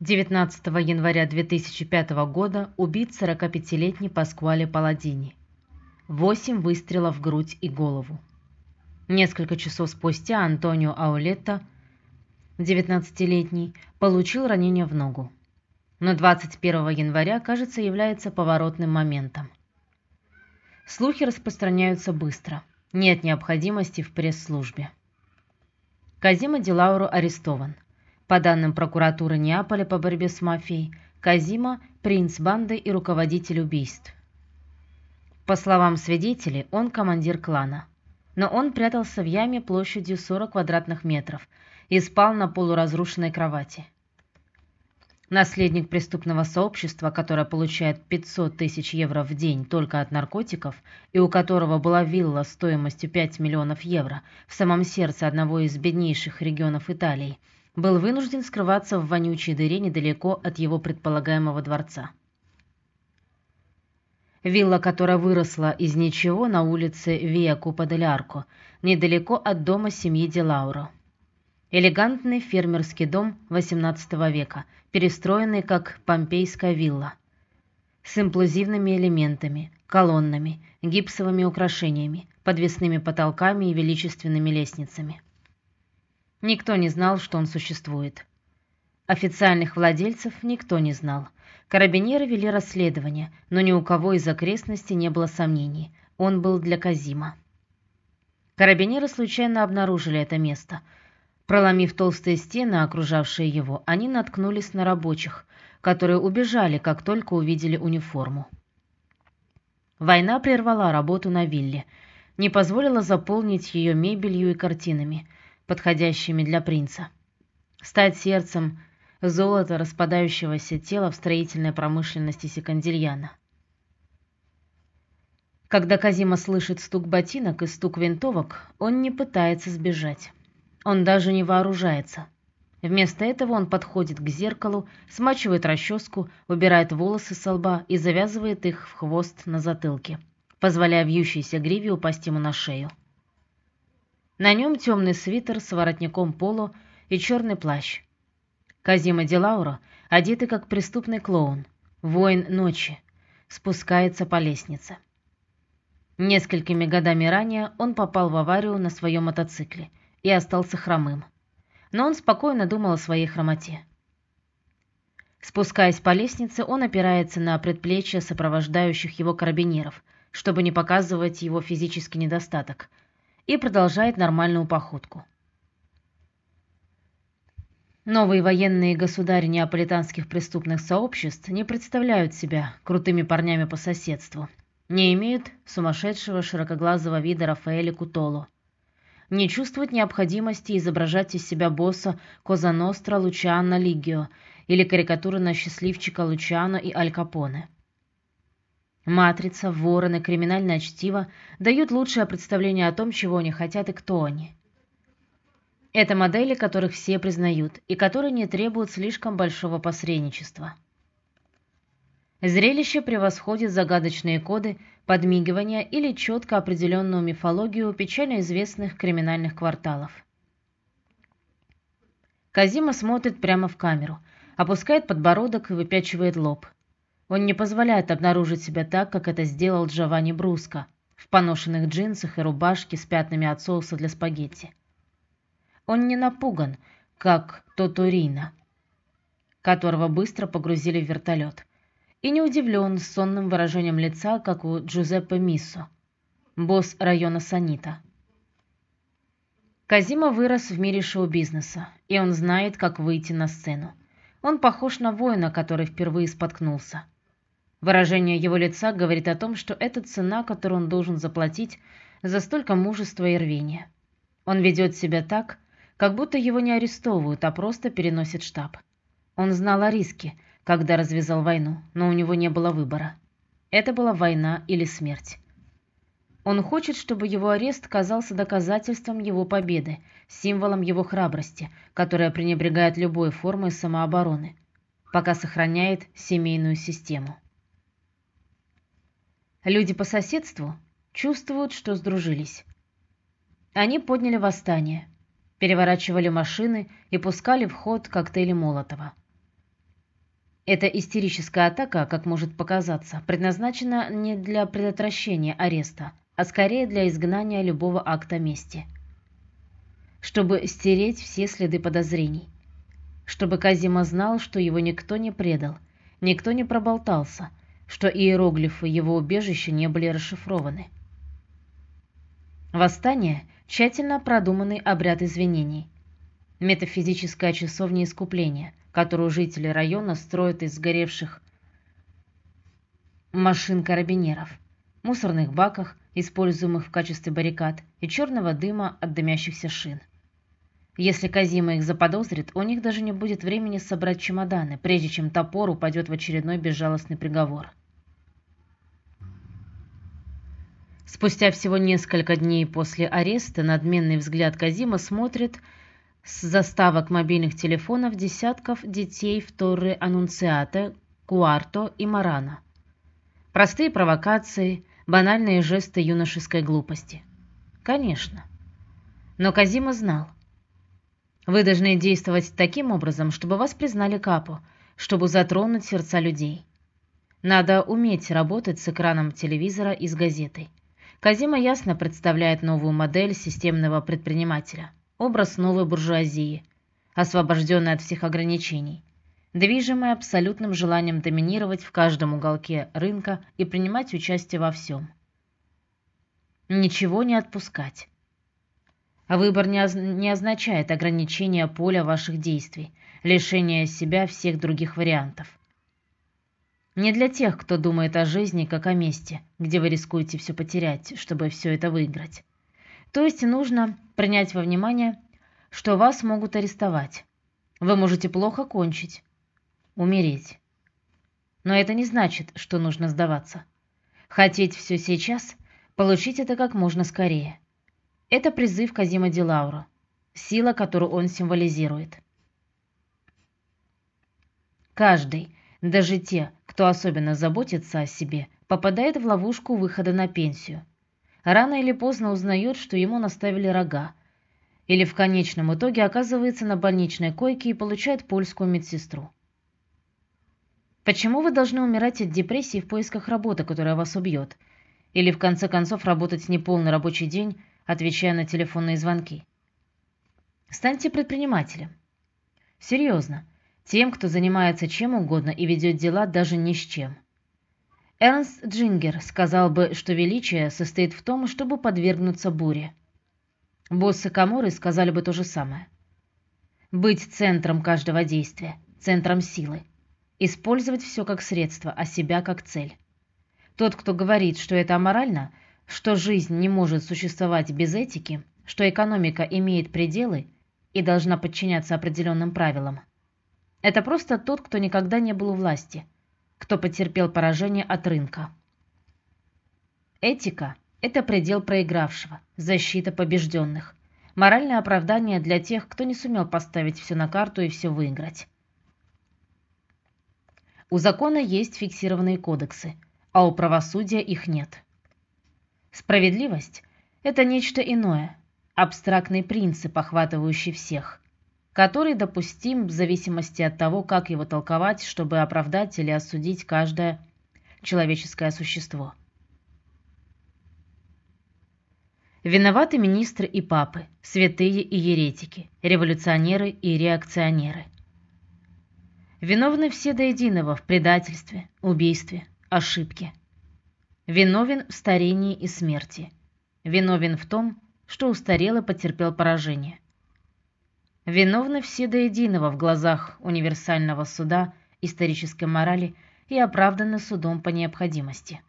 19 января 2005 года убит 45-летний Паскуале Паладини. Восемь выстрелов в грудь и голову. Несколько часов спустя Антонио Аулетто, 19-летний, получил ранение в ногу. Но 21 января, кажется, является поворотным моментом. Слухи распространяются быстро. Нет необходимости в пресс-службе. Казима Дилауро арестован. По данным прокуратуры Неаполя по борьбе с мафией, Казима – принц банды и руководитель убийств. По словам свидетелей, он командир клана. Но он прятался в яме площадью 40 квадратных метров и спал на полуразрушенной кровати. Наследник преступного сообщества, которое получает 500 тысяч евро в день только от наркотиков и у которого была вилла стоимостью 5 миллионов евро в самом сердце одного из беднейших регионов Италии – был вынужден скрываться в вонючей дыре недалеко от его предполагаемого дворца. Вилла, которая выросла из ничего на улице Виа Купа-дель-Арко, недалеко от дома семьи Делауро. Элегантный фермерский дом XVIII века, перестроенный как помпейская вилла, с имплузивными элементами, колоннами, гипсовыми украшениями, подвесными потолками и величественными лестницами. Никто не знал, что он существует. Официальных владельцев никто не знал. Карабинеры вели расследование, но ни у кого из окрестностей не было сомнений. Он был для Казима. Карабинеры случайно обнаружили это место. Проломив толстые стены, окружавшие его, они наткнулись на рабочих, которые убежали, как только увидели униформу. Война прервала работу на вилле, не позволила заполнить ее мебелью и картинами – подходящими для принца. Стать сердцем золота распадающегося тела в строительной промышленности Секандильяна. Когда Казима слышит стук ботинок и стук винтовок, он не пытается сбежать. Он даже не вооружается. Вместо этого он подходит к зеркалу, смачивает расческу, убирает волосы с лба и завязывает их в хвост на затылке, позволяя вьющейся гриве упасть ему на шею. На нем темный свитер с воротником поло и черный плащ. Казима Дилауро, одетый как преступный клоун, воин ночи, спускается по лестнице. Несколькими годами ранее он попал в аварию на своем мотоцикле и остался хромым. Но он спокойно думал о своей хромоте. Спускаясь по лестнице, он опирается на предплечья сопровождающих его карабинеров, чтобы не показывать его физический недостаток – и продолжает нормальную походку. Новые военные государи неаполитанских преступных сообществ не представляют себя крутыми парнями по соседству, не имеют сумасшедшего широкоглазого вида Рафаэля Кутоло, не чувствуют необходимости изображать из себя босса Коза Ностра Лучиано Лигио или карикатуры на счастливчика Лучиано и Аль Капоне. Матрица, вороны, криминальное чтиво дают лучшее представление о том, чего они хотят и кто они. Это модели, которых все признают и которые не требуют слишком большого посредничества. Зрелище превосходит загадочные коды, подмигивания или четко определенную мифологию печально известных криминальных кварталов. Казима смотрит прямо в камеру, опускает подбородок и выпячивает лоб. Он не позволяет обнаружить себя так, как это сделал Джованни Бруско, в поношенных джинсах и рубашке с пятнами от соуса для спагетти. Он не напуган, как Тоторина, которого быстро погрузили в вертолет, и не удивлен сонным выражением лица, как у Джузеппе Миссо, босс района Санита. Казима вырос в мире шоу-бизнеса, и он знает, как выйти на сцену. Он похож на воина, который впервые споткнулся. Выражение его лица говорит о том, что это цена, которую он должен заплатить за столько мужества и рвения. Он ведет себя так, как будто его не арестовывают, а просто переносят штаб. Он знал о риске, когда развязал войну, но у него не было выбора. Это была война или смерть. Он хочет, чтобы его арест казался доказательством его победы, символом его храбрости, которая пренебрегает любой формой самообороны, пока сохраняет семейную систему. Люди по соседству чувствуют, что сдружились. Они подняли восстание, переворачивали машины и пускали в ход коктейли Молотова. Эта истерическая атака, как может показаться, предназначена не для предотвращения ареста, а скорее для изгнания любого акта мести. Чтобы стереть все следы подозрений. Чтобы Казима знал, что его никто не предал, никто не проболтался, что иероглифы его убежища не были расшифрованы. Восстание – тщательно продуманный обряд извинений. Метафизическая часовня искупления – которую жители района строят из сгоревших машин карабинеров, мусорных баках, используемых в качестве баррикад, и черного дыма от дымящихся шин. Если Казима их заподозрит, у них даже не будет времени собрать чемоданы, прежде чем топор упадет в очередной безжалостный приговор. Спустя всего несколько дней после ареста надменный взгляд Казима смотрит с заставок мобильных телефонов десятков детей в Торре Аннунциата, Куарто и Марана. Простые провокации, банальные жесты юношеской глупости. Конечно. Но Казима знал. Вы должны действовать таким образом, чтобы вас признали капо, чтобы затронуть сердца людей. Надо уметь работать с экраном телевизора и с газетой. Казима ясно представляет новую модель системного предпринимателя – образ новой буржуазии, освобожденной от всех ограничений, движимой абсолютным желанием доминировать в каждом уголке рынка и принимать участие во всем. Ничего не отпускать. А выбор не, оз не означает ограничение поля ваших действий, лишение себя всех других вариантов. Не для тех, кто думает о жизни как о месте, где вы рискуете все потерять, чтобы все это выиграть. То есть нужно принять во внимание, что вас могут арестовать. Вы можете плохо кончить, умереть. Но это не значит, что нужно сдаваться. Хотеть все сейчас, получить это как можно скорее. Это призыв Казима Дилаура, сила, которую он символизирует. Каждый, даже те, кто особенно заботится о себе, попадает в ловушку выхода на пенсию – рано или поздно узнает, что ему наставили рога, или в конечном итоге оказывается на больничной койке и получает польскую медсестру. Почему вы должны умирать от депрессии в поисках работы, которая вас убьет, или в конце концов работать неполный рабочий день, отвечая на телефонные звонки? Станьте предпринимателем. Серьезно, тем, кто занимается чем угодно и ведет дела даже ни с чем. Эрнст Джингер сказал бы, что величие состоит в том, чтобы подвергнуться буре. Боссы Каморы сказали бы то же самое. Быть центром каждого действия, центром силы. Использовать все как средство, а себя как цель. Тот, кто говорит, что это аморально, что жизнь не может существовать без этики, что экономика имеет пределы и должна подчиняться определенным правилам. Это просто тот, кто никогда не был у власти – кто потерпел поражение от рынка. Этика – это предел проигравшего, защита побежденных, моральное оправдание для тех, кто не сумел поставить все на карту и все выиграть. У закона есть фиксированные кодексы, а у правосудия их нет. Справедливость – это нечто иное, абстрактный принцип, охватывающий всех – который допустим в зависимости от того, как его толковать, чтобы оправдать или осудить каждое человеческое существо. Виноваты министры и папы, святые и еретики, революционеры и реакционеры. Виновны все до единого в предательстве, убийстве, ошибке. Виновен в старении и смерти. Виновен в том, что устарел и потерпел поражение виновны все до единого в глазах универсального суда исторической морали и оправданы судом по необходимости.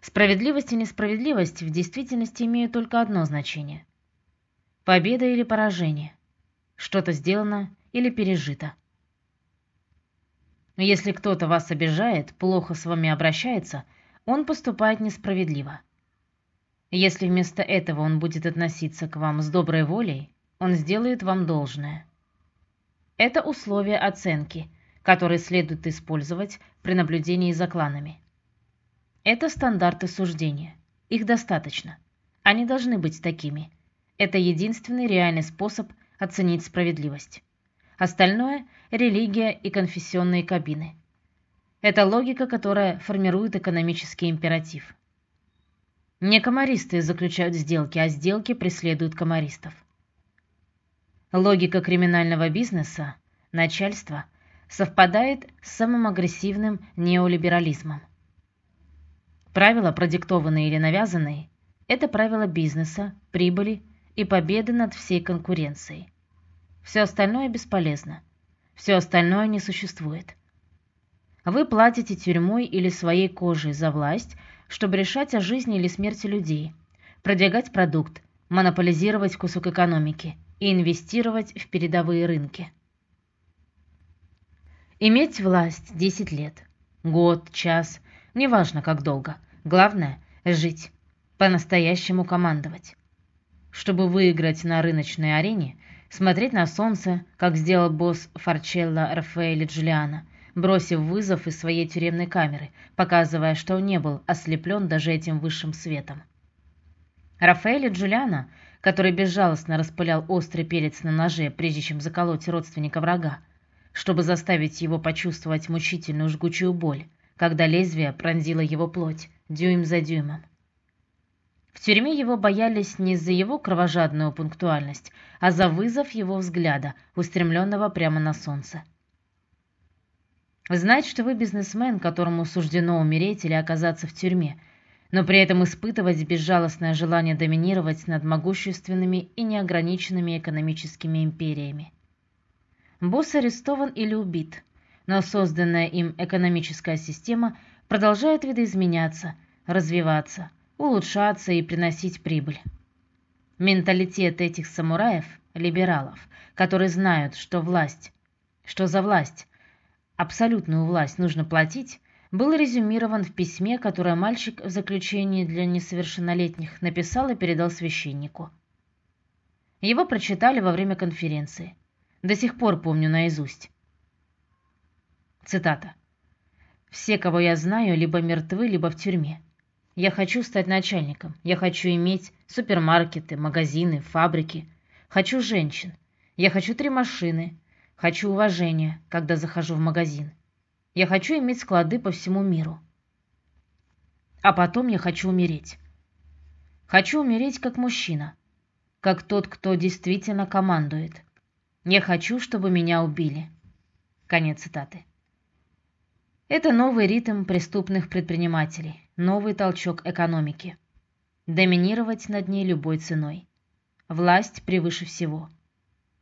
Справедливость и несправедливость в действительности имеют только одно значение – победа или поражение, что-то сделано или пережито. Если кто-то вас обижает, плохо с вами обращается, он поступает несправедливо. Если вместо этого он будет относиться к вам с доброй волей, он сделает вам должное. Это условия оценки, которые следует использовать при наблюдении за кланами. Это стандарты суждения. Их достаточно. Они должны быть такими. Это единственный реальный способ оценить справедливость. Остальное – религия и конфессионные кабины. Это логика, которая формирует экономический императив. Не комаристы заключают сделки, а сделки преследуют комаристов. Логика криминального бизнеса, начальства, совпадает с самым агрессивным неолиберализмом. Правила, продиктованные или навязанные, это правила бизнеса, прибыли и победы над всей конкуренцией. Все остальное бесполезно. Все остальное не существует. Вы платите тюрьмой или своей кожей за власть, чтобы решать о жизни или смерти людей, продвигать продукт, монополизировать кусок экономики и инвестировать в передовые рынки. Иметь власть 10 лет, год, час, неважно как долго. Главное – жить, по-настоящему командовать. Чтобы выиграть на рыночной арене, смотреть на солнце, как сделал босс Фарчелло Рафаэль Джулиано, бросив вызов из своей тюремной камеры, показывая, что он не был ослеплен даже этим высшим светом. Рафаэль Джулиано, который безжалостно распылял острый перец на ноже, прежде чем заколоть родственника врага, чтобы заставить его почувствовать мучительную жгучую боль, когда лезвие пронзило его плоть дюйм за дюймом. В тюрьме его боялись не за его кровожадную пунктуальность, а за вызов его взгляда, устремленного прямо на солнце. Знать, что вы бизнесмен, которому суждено умереть или оказаться в тюрьме, но при этом испытывать безжалостное желание доминировать над могущественными и неограниченными экономическими империями. Босс арестован или убит, но созданная им экономическая система продолжает видоизменяться, развиваться – улучшаться и приносить прибыль. Менталитет этих самураев, либералов, которые знают, что власть, что за власть, абсолютную власть нужно платить, был резюмирован в письме, которое мальчик в заключении для несовершеннолетних написал и передал священнику. Его прочитали во время конференции. До сих пор помню наизусть. Цитата. «Все, кого я знаю, либо мертвы, либо в тюрьме. Я хочу стать начальником. Я хочу иметь супермаркеты, магазины, фабрики. Хочу женщин. Я хочу три машины. Хочу уважения, когда захожу в магазин. Я хочу иметь склады по всему миру. А потом я хочу умереть. Хочу умереть как мужчина, как тот, кто действительно командует. Я хочу, чтобы меня убили. Конец цитаты. Это новый ритм преступных предпринимателей новый толчок экономики. Доминировать над ней любой ценой. Власть превыше всего.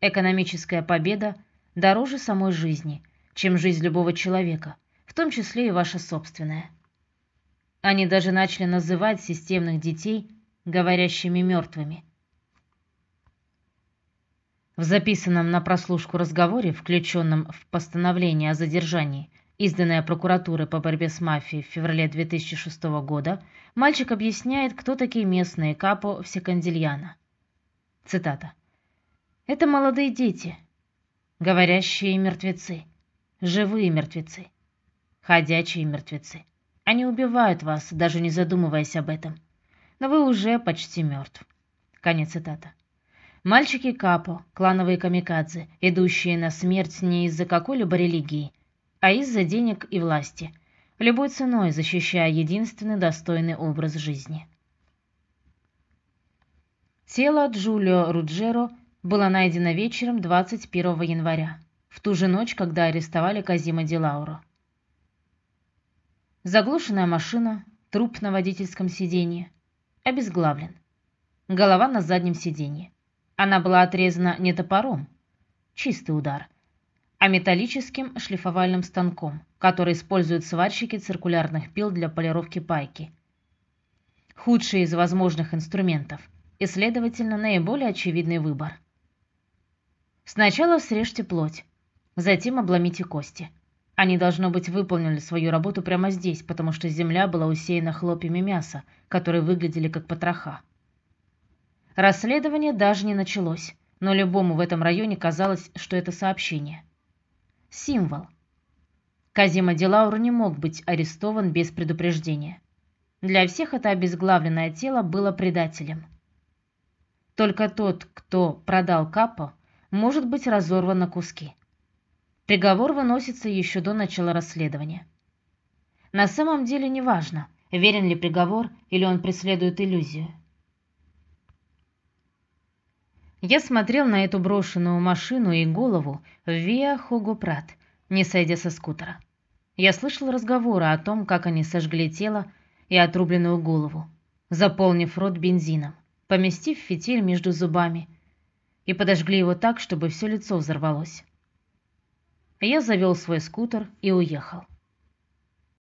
Экономическая победа дороже самой жизни, чем жизнь любого человека, в том числе и ваша собственная. Они даже начали называть системных детей говорящими мертвыми. В записанном на прослушку разговоре, включенном в постановление о задержании, изданная прокуратурой по борьбе с мафией в феврале 2006 года, мальчик объясняет, кто такие местные капо Всекандильяна. Цитата. «Это молодые дети, говорящие мертвецы, живые мертвецы, ходячие мертвецы. Они убивают вас, даже не задумываясь об этом. Но вы уже почти мертв». Конец цитата. Мальчики Капо, клановые камикадзе, идущие на смерть не из-за какой-либо религии, а из-за денег и власти, любой ценой защищая единственный достойный образ жизни. Тело Джулио Руджеро было найдено вечером 21 января, в ту же ночь, когда арестовали Казима Ди Лауро. Заглушенная машина, труп на водительском сиденье, обезглавлен. Голова на заднем сиденье. Она была отрезана не топором, чистый удар – а металлическим шлифовальным станком, который используют сварщики циркулярных пил для полировки пайки. Худший из возможных инструментов и, следовательно, наиболее очевидный выбор. Сначала срежьте плоть, затем обломите кости. Они, должно быть, выполнили свою работу прямо здесь, потому что земля была усеяна хлопьями мяса, которые выглядели как потроха. Расследование даже не началось, но любому в этом районе казалось, что это сообщение – символ. Казима Дилаур не мог быть арестован без предупреждения. Для всех это обезглавленное тело было предателем. Только тот, кто продал Капо, может быть разорван на куски. Приговор выносится еще до начала расследования. На самом деле неважно, верен ли приговор или он преследует иллюзию. Я смотрел на эту брошенную машину и голову Виа Хуго Прат, не сойдя со скутера. Я слышал разговоры о том, как они сожгли тело и отрубленную голову, заполнив рот бензином, поместив фитиль между зубами и подожгли его так, чтобы все лицо взорвалось. Я завел свой скутер и уехал.